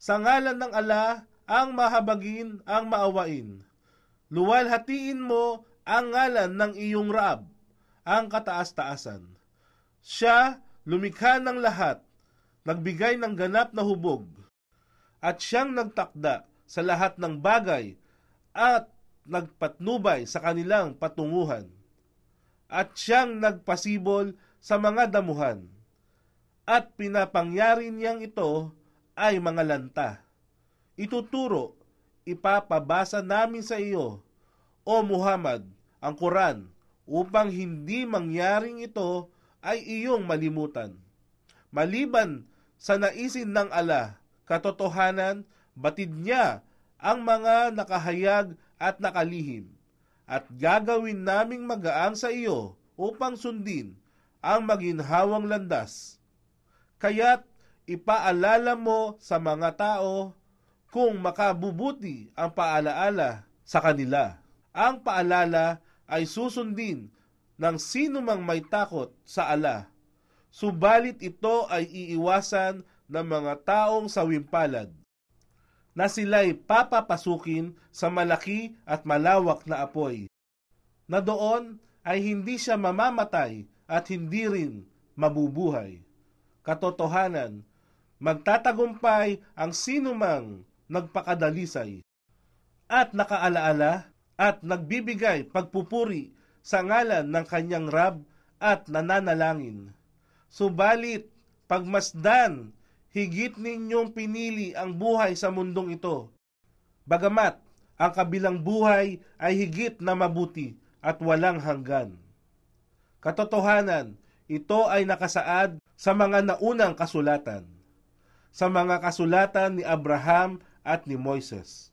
Sa ngalan ng ala, ang mahabagin, ang maawain. Luwalhatiin mo ang ngalan ng iyong Raab, ang kataas-taasan. Siya, lumikha ng lahat, nagbigay ng ganap na hubog, at siyang nagtakda sa lahat ng bagay at nagpatnubay sa kanilang patunguhan. At siyang nagpasibol sa mga damuhan. At pinapangyari niyang ito ay mga lanta. Ituturo, ipapabasa namin sa iyo, O Muhammad, ang Quran, upang hindi mangyaring ito ay iyong malimutan. Maliban sa naisin ng ala, katotohanan, batid niya ang mga nakahayag at nakalihim, at gagawin naming magaang sa iyo upang sundin ang maginhawang landas. Kaya't ipaalala mo sa mga tao kung makabubuti ang paalaala sa kanila. Ang paalala ay susundin ng sino mang may takot sa ala. Subalit ito ay iiwasan ng mga taong sawimpalad na sila'y papapasukin sa malaki at malawak na apoy, na doon ay hindi siya mamamatay at hindi rin mabubuhay. Katotohanan, magtatagumpay ang sinumang nagpakadalisay at nakaalaala at nagbibigay pagpupuri sa ngalan ng kanyang Rab at nananalangin. Subalit, pagmasdan, higit ninyong pinili ang buhay sa mundong ito. Bagamat, ang kabilang buhay ay higit na mabuti at walang hanggan. Katotohanan, ito ay nakasaad sa mga naunang kasulatan, sa mga kasulatan ni Abraham at ni Moises.